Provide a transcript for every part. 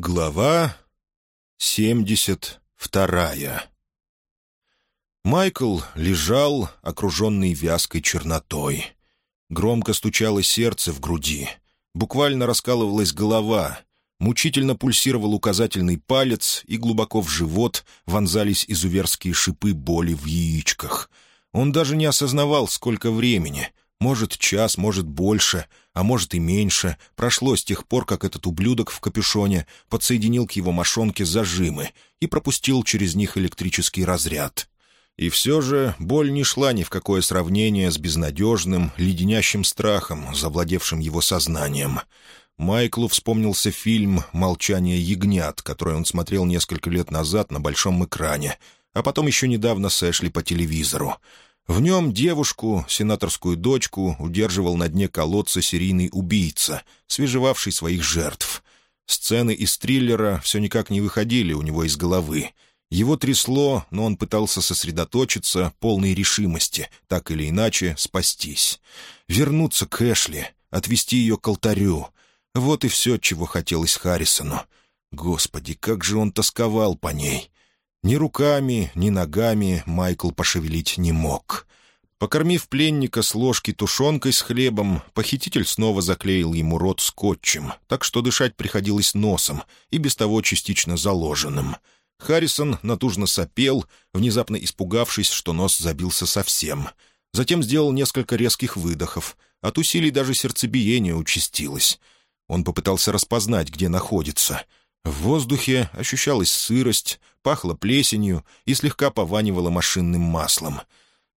Глава семьдесят вторая Майкл лежал, окруженный вязкой чернотой. Громко стучало сердце в груди. Буквально раскалывалась голова. Мучительно пульсировал указательный палец, и глубоко в живот вонзались изуверские шипы боли в яичках. Он даже не осознавал, сколько времени — может, час, может, больше, а может и меньше, прошло с тех пор, как этот ублюдок в капюшоне подсоединил к его мошонке зажимы и пропустил через них электрический разряд. И все же боль не шла ни в какое сравнение с безнадежным, леденящим страхом, завладевшим его сознанием. Майклу вспомнился фильм «Молчание ягнят», который он смотрел несколько лет назад на большом экране, а потом еще недавно с Эшли по телевизору — в нем девушку, сенаторскую дочку, удерживал на дне колодца серийный убийца, свежевавший своих жертв. Сцены из триллера все никак не выходили у него из головы. Его трясло, но он пытался сосредоточиться, полной решимости, так или иначе спастись. Вернуться к Эшли, отвести ее к алтарю. Вот и все, чего хотелось Харрисону. Господи, как же он тосковал по ней. Ни руками, ни ногами Майкл пошевелить не мог. Покормив пленника с ложки тушенкой с хлебом, похититель снова заклеил ему рот скотчем, так что дышать приходилось носом и без того частично заложенным. Харрисон натужно сопел, внезапно испугавшись, что нос забился совсем. Затем сделал несколько резких выдохов. От усилий даже сердцебиение участилось. Он попытался распознать, где находится — в воздухе ощущалась сырость, пахло плесенью и слегка пованивало машинным маслом.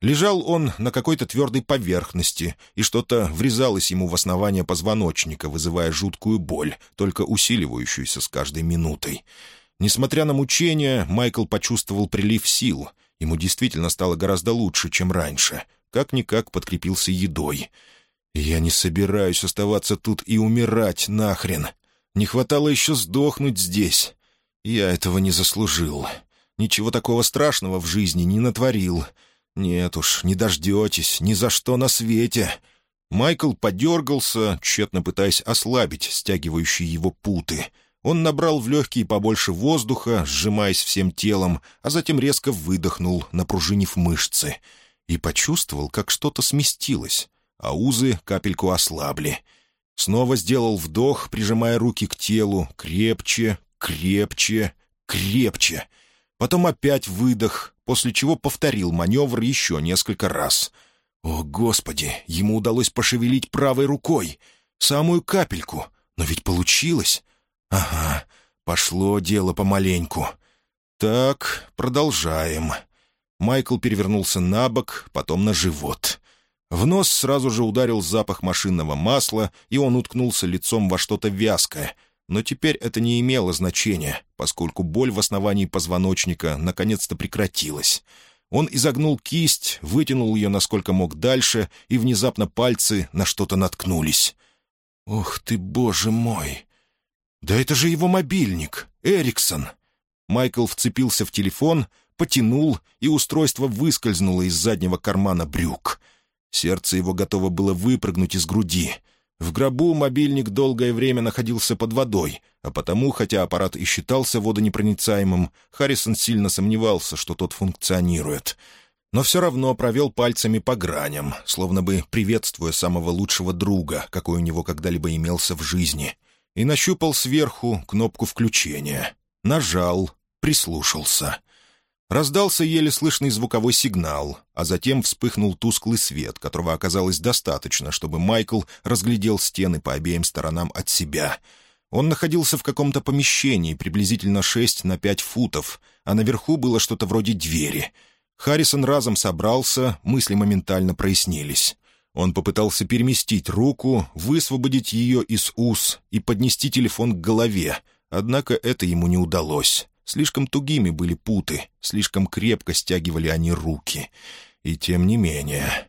Лежал он на какой-то твердой поверхности, и что-то врезалось ему в основание позвоночника, вызывая жуткую боль, только усиливающуюся с каждой минутой. Несмотря на мучения, Майкл почувствовал прилив сил. Ему действительно стало гораздо лучше, чем раньше. Как-никак подкрепился едой. «Я не собираюсь оставаться тут и умирать нахрен», не хватало еще сдохнуть здесь. Я этого не заслужил. Ничего такого страшного в жизни не натворил. Нет уж, не дождетесь, ни за что на свете». Майкл подергался, тщетно пытаясь ослабить стягивающие его путы. Он набрал в легкие побольше воздуха, сжимаясь всем телом, а затем резко выдохнул, напружинив мышцы. И почувствовал, как что-то сместилось, а узы капельку ослабли — Снова сделал вдох, прижимая руки к телу, крепче, крепче, крепче. Потом опять выдох, после чего повторил маневр еще несколько раз. О, Господи, ему удалось пошевелить правой рукой. Самую капельку. Но ведь получилось. Ага, пошло дело помаленьку. Так, продолжаем. Майкл перевернулся на бок, потом на живот. В нос сразу же ударил запах машинного масла, и он уткнулся лицом во что-то вязкое. Но теперь это не имело значения, поскольку боль в основании позвоночника наконец-то прекратилась. Он изогнул кисть, вытянул ее насколько мог дальше, и внезапно пальцы на что-то наткнулись. «Ох ты, боже мой! Да это же его мобильник! Эриксон!» Майкл вцепился в телефон, потянул, и устройство выскользнуло из заднего кармана брюк — Сердце его готово было выпрыгнуть из груди. В гробу мобильник долгое время находился под водой, а потому, хотя аппарат и считался водонепроницаемым, Харрисон сильно сомневался, что тот функционирует. Но все равно провел пальцами по граням, словно бы приветствуя самого лучшего друга, какой у него когда-либо имелся в жизни, и нащупал сверху кнопку включения. Нажал, прислушался — Раздался еле слышный звуковой сигнал, а затем вспыхнул тусклый свет, которого оказалось достаточно, чтобы Майкл разглядел стены по обеим сторонам от себя. Он находился в каком-то помещении, приблизительно 6 на 5 футов, а наверху было что-то вроде двери. Харрисон разом собрался, мысли моментально прояснились. Он попытался переместить руку, высвободить ее из ус и поднести телефон к голове, однако это ему не удалось. Слишком тугими были путы, слишком крепко стягивали они руки. И тем не менее,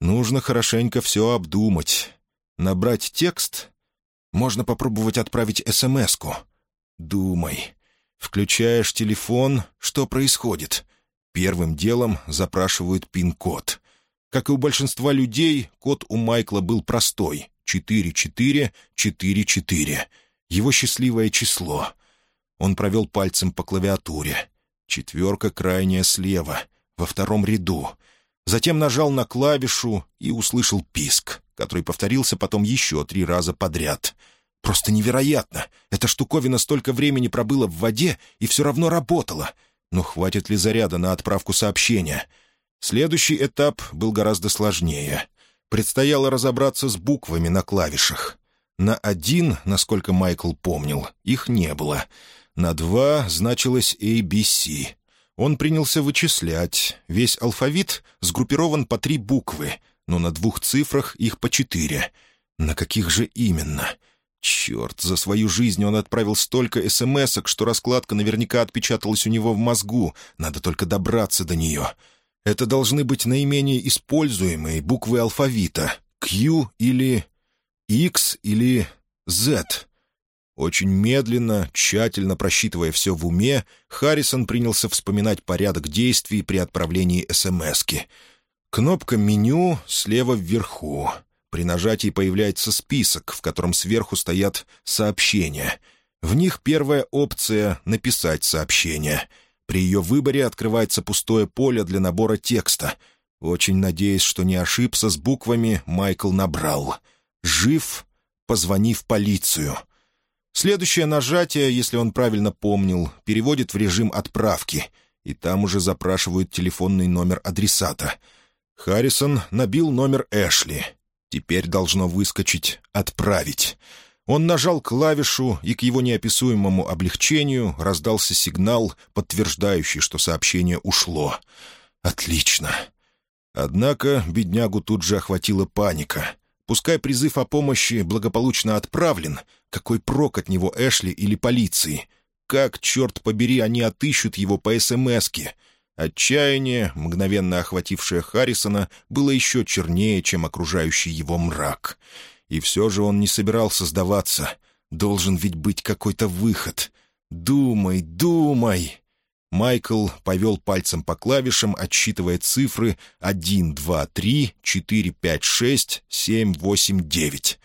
нужно хорошенько все обдумать. Набрать текст? Можно попробовать отправить СМС-ку. Думай. Включаешь телефон, что происходит? Первым делом запрашивают пин-код. Как и у большинства людей, код у Майкла был простой — 4444. Его счастливое число — Он провел пальцем по клавиатуре. Четверка крайняя слева, во втором ряду. Затем нажал на клавишу и услышал писк, который повторился потом еще три раза подряд. Просто невероятно! Эта штуковина столько времени пробыла в воде и все равно работала. Но хватит ли заряда на отправку сообщения? Следующий этап был гораздо сложнее. Предстояло разобраться с буквами на клавишах. На один, насколько Майкл помнил, их не было. На два значилось ABC. Он принялся вычислять. Весь алфавит сгруппирован по три буквы, но на двух цифрах их по четыре. На каких же именно? Черт, за свою жизнь он отправил столько смс что раскладка наверняка отпечаталась у него в мозгу. Надо только добраться до нее. Это должны быть наименее используемые буквы алфавита. Q или X или Z. Очень медленно, тщательно просчитывая все в уме, Харрисон принялся вспоминать порядок действий при отправлении СМСки. Кнопка «Меню» слева вверху. При нажатии появляется список, в котором сверху стоят сообщения. В них первая опция — «Написать сообщение». При ее выборе открывается пустое поле для набора текста. Очень надеясь, что не ошибся с буквами, Майкл набрал. «Жив? Позвони в полицию». Следующее нажатие, если он правильно помнил, переводит в режим отправки, и там уже запрашивают телефонный номер адресата. Харрисон набил номер Эшли. Теперь должно выскочить «Отправить». Он нажал клавишу, и к его неописуемому облегчению раздался сигнал, подтверждающий, что сообщение ушло. «Отлично!» Однако беднягу тут же охватила паника. Пускай призыв о помощи благополучно отправлен, какой прок от него Эшли или полиции? Как, черт побери, они отыщут его по СМСке? Отчаяние, мгновенно охватившее Харрисона, было еще чернее, чем окружающий его мрак. И все же он не собирался сдаваться. Должен ведь быть какой-то выход. «Думай, думай!» Майкл повел пальцем по клавишам, отсчитывая цифры 1, 2, 3, 4, 5, 6, 7, 8, 9.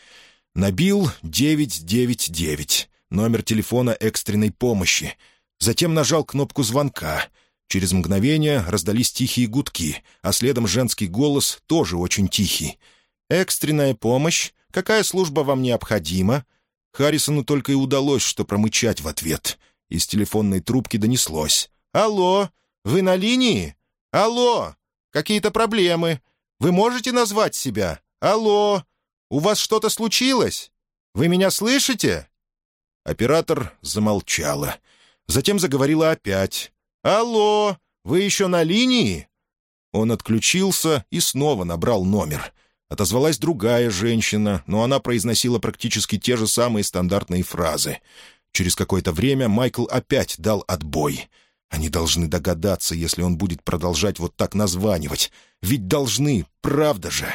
Набил 999, номер телефона экстренной помощи. Затем нажал кнопку звонка. Через мгновение раздались тихие гудки, а следом женский голос, тоже очень тихий. «Экстренная помощь? Какая служба вам необходима?» Харрисону только и удалось, что промычать в ответ. Из телефонной трубки донеслось. «Алло, вы на линии? Алло, какие-то проблемы. Вы можете назвать себя? Алло, у вас что-то случилось? Вы меня слышите?» Оператор замолчала. Затем заговорила опять. «Алло, вы еще на линии?» Он отключился и снова набрал номер. Отозвалась другая женщина, но она произносила практически те же самые стандартные фразы. Через какое-то время Майкл опять дал отбой. Они должны догадаться, если он будет продолжать вот так названивать. Ведь должны, правда же?»